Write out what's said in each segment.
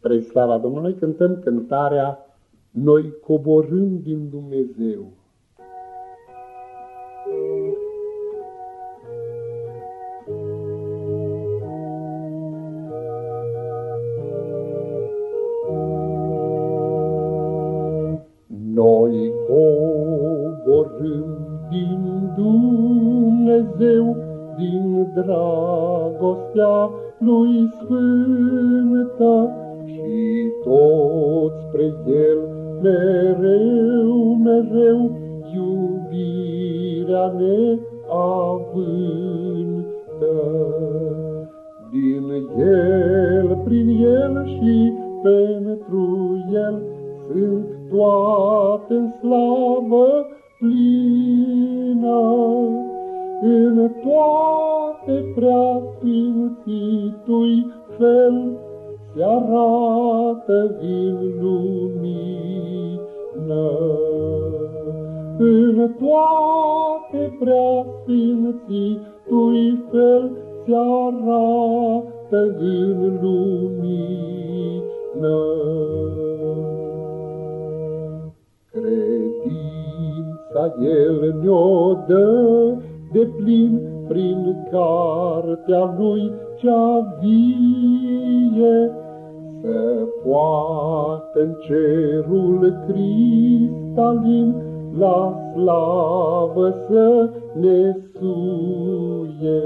Spre slava Domnului cântăm cântarea Noi coborâm din Dumnezeu. Noi coborâm din Dumnezeu, din dragostea lui Sfântă, și tot spre El mereu, mereu iubirea ne avântă. Din El, prin El și pentru El sunt toate în slavă plină. În toate prea sfințitui fel se arată în lumină. În toate prea sfințitui fel se arată în lumină. Credința El ne-o dă de plin prin cartea Lui cea vie, să poată în cerul cristalin la slavă să ne suie.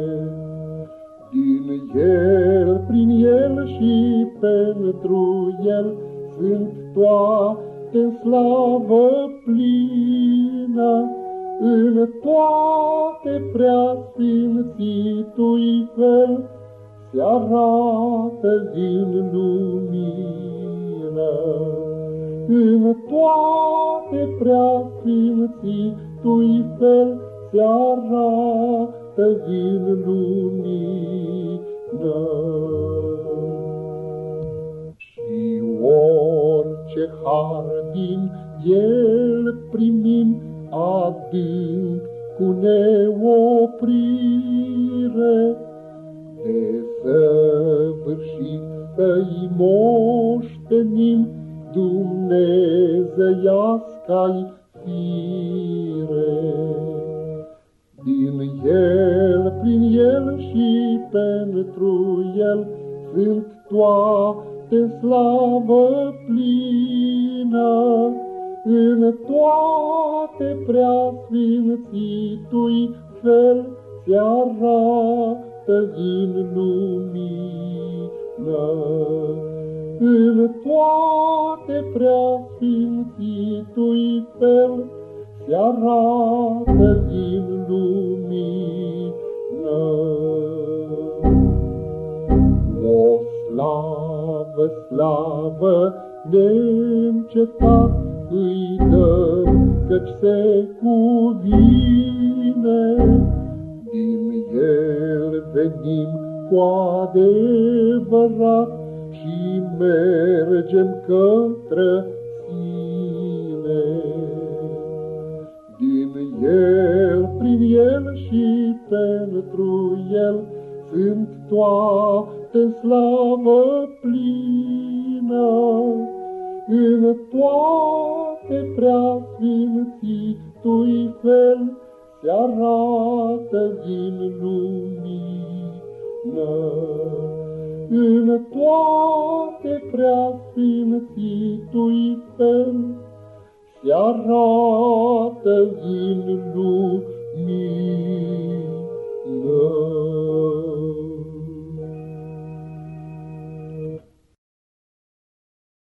Din El, prin El și pentru El sunt toate în slavă plină, în toate prea sfințitui fel, se arată în lumină. În toate prea sfințitui fel se arată în lumină. Și orice har din el primim adânc cu neoprire, Dumnezeiasca-i fire. Din El, prin El și pentru El sunt toate slavă plină, în toate prea sfințitui fel se arată arată în lumină. În toate prea sfințitui fel se arată în lumină. O slavă, slavă, neîncetat îi dăm, căci se cuvine venim cu adevărat și mergem către sine. Din El, prin El și pentru El sunt toate slavă plină. În toate prea sfințitui fel se arată în lumină. În toate prea sfințituitem, Se arată în lumină.